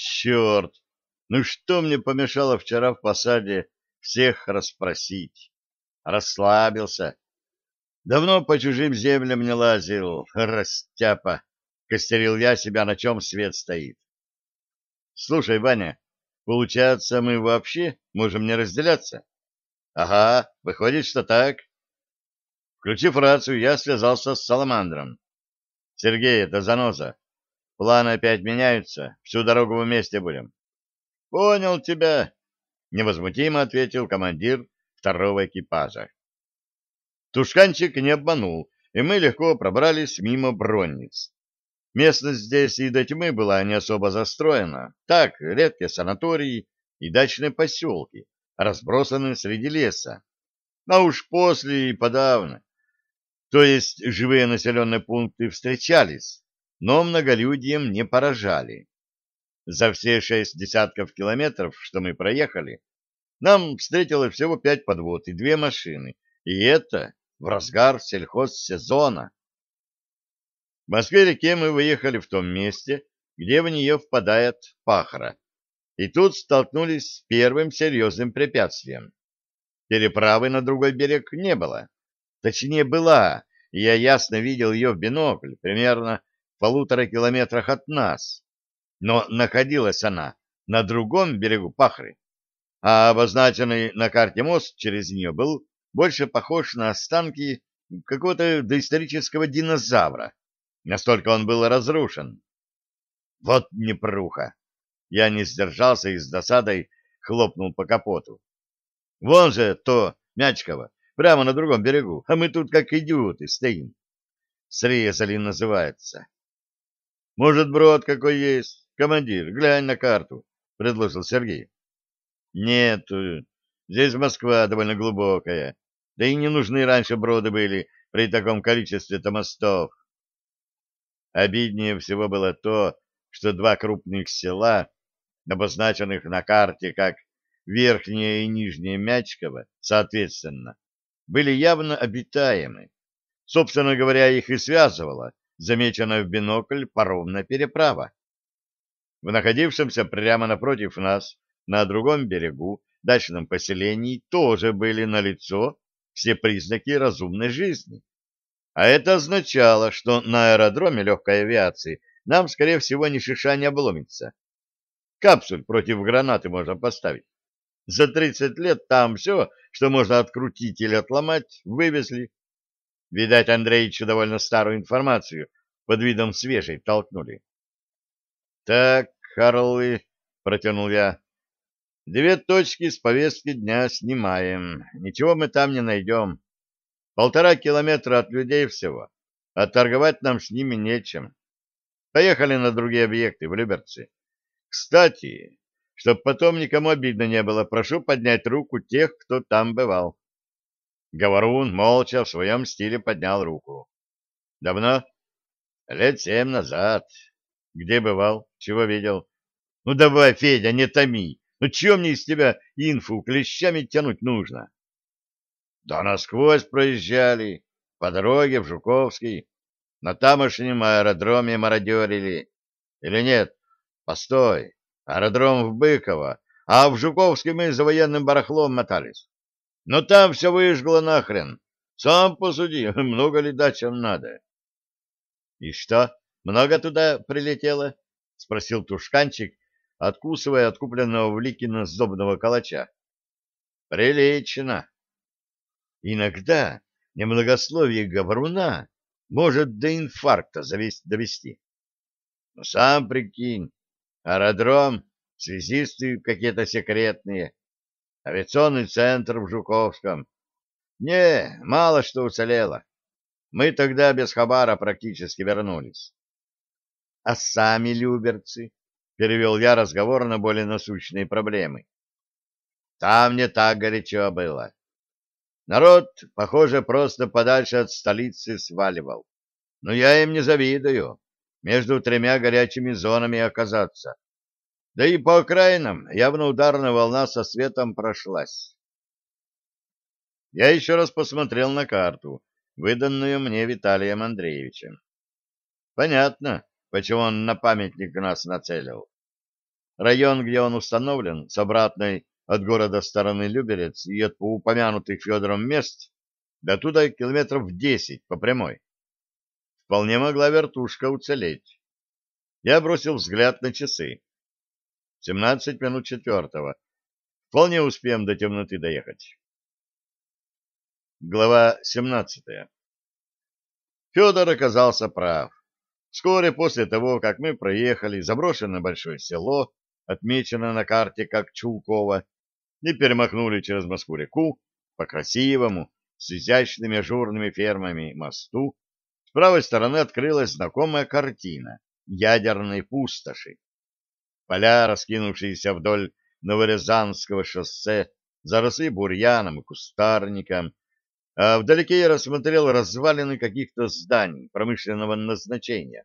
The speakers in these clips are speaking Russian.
Черт! Ну что мне помешало вчера в посаде всех расспросить? Расслабился. Давно по чужим землям не лазил, растяпа. Костерил я себя, на чем свет стоит. Слушай, Ваня, получается, мы вообще можем не разделяться? Ага, выходит, что так. Включив рацию, я связался с Саламандром. Сергей, это заноза. Планы опять меняются, всю дорогу вместе будем. Понял тебя, невозмутимо ответил командир второго экипажа. Тушканчик не обманул, и мы легко пробрались мимо бронниц. Местность здесь и до тьмы была не особо застроена. Так, редкие санатории и дачные поселки, разбросанные среди леса. А уж после и подавно. То есть живые населенные пункты встречались, но многолюдием не поражали. За все шесть десятков километров, что мы проехали, нам встретилось всего пять подвод и две машины, и это в разгар сельхозсезона. В Москве-реке мы выехали в том месте, где в нее впадает Пахра, и тут столкнулись с первым серьезным препятствием. Переправы на другой берег не было. Точнее, была, и я ясно видел ее в бинокль, примерно полутора километрах от нас. Но находилась она на другом берегу Пахры, а обозначенный на карте мост через нее был больше похож на останки какого-то доисторического динозавра. Настолько он был разрушен. Вот непруха! Я не сдержался и с досадой хлопнул по капоту. Вон же то, Мячково, прямо на другом берегу, а мы тут как идиоты стоим. Срезали, называется. Может, брод какой есть? Командир, глянь на карту, — предложил Сергей. Нет, здесь Москва довольно глубокая, да и не нужны раньше броды были при таком количестве-то мостов. Обиднее всего было то, что два крупных села, обозначенных на карте как Верхнее и Нижнее Мячково, соответственно, были явно обитаемы. Собственно говоря, их и связывала замеченная в бинокль паромная переправа. В находившемся прямо напротив нас, на другом берегу, дачном поселении, тоже были налицо все признаки разумной жизни. А это означало, что на аэродроме легкой авиации нам, скорее всего, ни шиша не обломится. Капсуль против гранаты можно поставить. За 30 лет там все, что можно открутить или отломать, вывезли. Видать, Андреевичу довольно старую информацию под видом свежей толкнули. — Так, Харлы, — протянул я, — две точки с повестки дня снимаем. Ничего мы там не найдем. Полтора километра от людей всего, а торговать нам с ними нечем. Поехали на другие объекты в Люберцы. Кстати, Чтоб потом никому обидно не было, прошу поднять руку тех, кто там бывал. Говорун молча в своем стиле поднял руку. Давно? Лет семь назад. Где бывал? Чего видел? Ну давай, Федя, не томи. Ну чего мне из тебя инфу клещами тянуть нужно? Да насквозь проезжали, по дороге в Жуковский. На тамошнем аэродроме мародерили. Или нет? Постой. Аэродром в Быково, а в Жуковске мы за военным барахлом мотались. Но там все выжгло нахрен. Сам посуди, много ли дачам надо? — И что, много туда прилетело? — спросил Тушканчик, откусывая от купленного в Ликино сдобного калача. — Прилично. Иногда немногословие говоруна может до инфаркта довести. Но сам прикинь, Аэродром, связисты какие-то секретные, авиационный центр в Жуковском. Не, мало что уцелело. Мы тогда без хабара практически вернулись. — А сами люберцы? — перевел я разговор на более насущные проблемы. Там не так горячо было. Народ, похоже, просто подальше от столицы сваливал. Но я им не завидую между тремя горячими зонами оказаться. Да и по окраинам явно ударная волна со светом прошлась. Я еще раз посмотрел на карту, выданную мне Виталием Андреевичем. Понятно, почему он на памятник нас нацелил. Район, где он установлен, с обратной от города стороны Люберец и от упомянутых Федором мест до туда километров десять по прямой. Вполне могла вертушка уцелеть. Я бросил взгляд на часы. Семнадцать минут четвертого. Вполне успеем до темноты доехать. Глава семнадцатая. Федор оказался прав. Вскоре после того, как мы проехали заброшенное большое село, отмеченное на карте как Чулково, и перемахнули через Москву-реку по красивому, с изящными ажурными фермами мосту, с правой стороны открылась знакомая картина ядерной пустоши. Поля, раскинувшиеся вдоль Новорязанского шоссе, заросли бурьяном и кустарником, а вдалеке я рассмотрел развалины каких-то зданий промышленного назначения.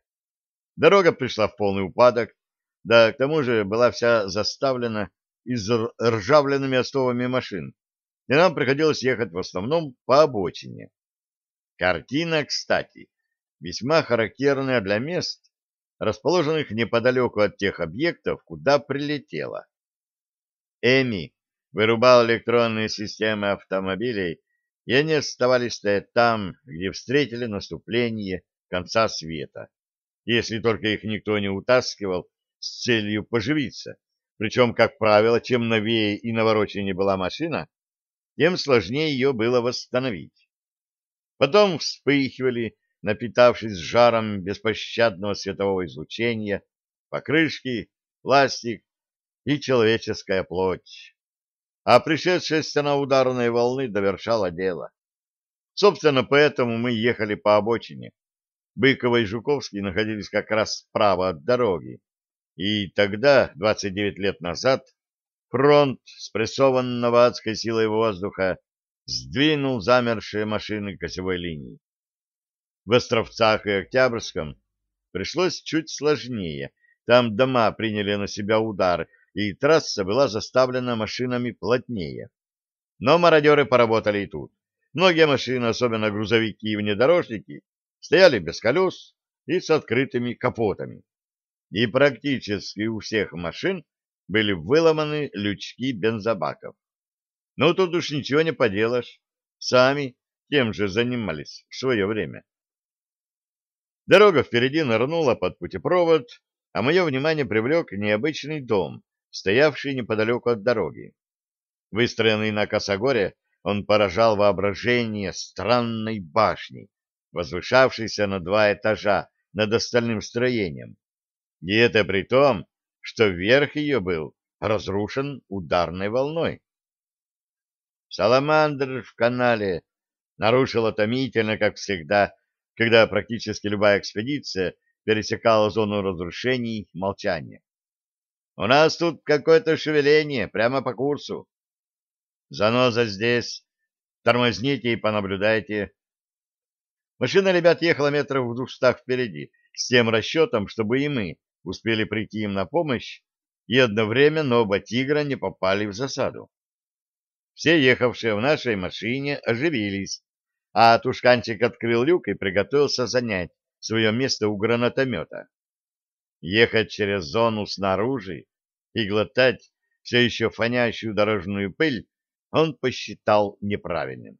Дорога пришла в полный упадок, да к тому же была вся заставлена изржавленными остовами машин, и нам приходилось ехать в основном по обочине. Картина, кстати, весьма характерная для мест, расположенных неподалеку от тех объектов, куда прилетела. Эми вырубал электронные системы автомобилей и они оставались стоять там, где встретили наступление конца света, если только их никто не утаскивал с целью поживиться. Причем, как правило, чем новее и навороченнее была машина, тем сложнее ее было восстановить. Потом вспыхивали, напитавшись жаром беспощадного светового излучения, покрышки, пластик и человеческая плоть а пришедшая стена ударной волны довершала дело. Собственно, поэтому мы ехали по обочине. Быкова и Жуковский находились как раз справа от дороги. И тогда, 29 лет назад, фронт, спрессованного адской силой воздуха, сдвинул замершие машины к осевой линии. В Островцах и Октябрьском пришлось чуть сложнее. Там дома приняли на себя удар, и трасса была заставлена машинами плотнее. Но мародеры поработали и тут. Многие машины, особенно грузовики и внедорожники, стояли без колес и с открытыми капотами. И практически у всех машин были выломаны лючки бензобаков. Но тут уж ничего не поделаешь. Сами тем же занимались в свое время. Дорога впереди нырнула под путепровод, а мое внимание привлек необычный дом, стоявший неподалеку от дороги. Выстроенный на косогоре, он поражал воображение странной башней, возвышавшейся на два этажа над остальным строением. И это при том, что верх ее был разрушен ударной волной. Саламандр в канале нарушил томительно, как всегда, когда практически любая экспедиция пересекала зону разрушений, молчание. У нас тут какое-то шевеление, прямо по курсу. Заноза здесь. Тормозните и понаблюдайте. Машина ребят ехала метров в двухстах впереди, с тем расчетом, чтобы и мы успели прийти им на помощь, и одновременно оба тигра не попали в засаду. Все ехавшие в нашей машине оживились, а Тушканчик открыл люк и приготовился занять свое место у гранатомета. Ехать через зону снаружи и глотать все еще фонящую дорожную пыль он посчитал неправильным.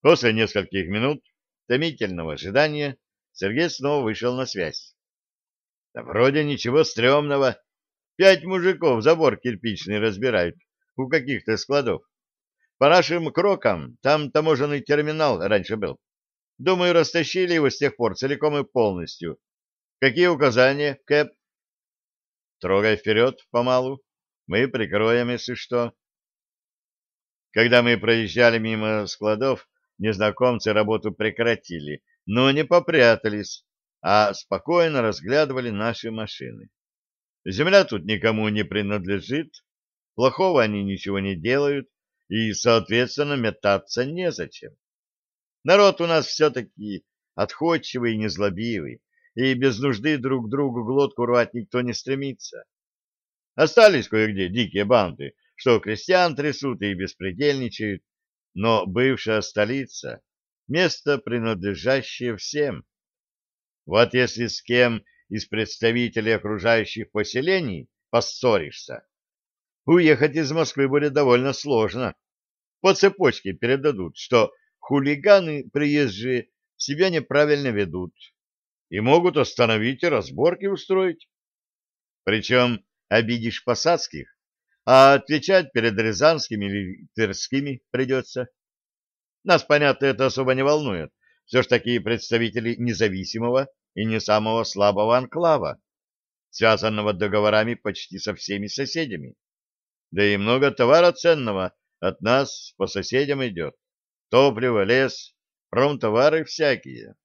После нескольких минут томительного ожидания Сергей снова вышел на связь. Да вроде ничего стрёмного. Пять мужиков забор кирпичный разбирают у каких-то складов. По нашим крокам там таможенный терминал раньше был. Думаю, растащили его с тех пор целиком и полностью. Какие указания, Кэп? Трогай вперед, помалу. Мы прикроем, если что. Когда мы проезжали мимо складов, незнакомцы работу прекратили, но не попрятались, а спокойно разглядывали наши машины. Земля тут никому не принадлежит, плохого они ничего не делают, и, соответственно, метаться незачем. Народ у нас все-таки отходчивый и незлобивый, и без нужды друг другу глотку рвать никто не стремится. Остались кое-где дикие банды, что крестьян трясут и беспредельничают, но бывшая столица — место, принадлежащее всем. Вот если с кем из представителей окружающих поселений поссоришься. Уехать из Москвы будет довольно сложно. По цепочке передадут, что хулиганы приезжие себя неправильно ведут и могут остановить и разборки устроить. Причем обидишь посадских, а отвечать перед рязанскими или тверскими придется. Нас, понятно, это особо не волнует. Все ж такие представители независимого и не самого слабого анклава, связанного договорами почти со всеми соседями. Да и много товара ценного от нас по соседям идет. Топливо, лес, промтовары всякие.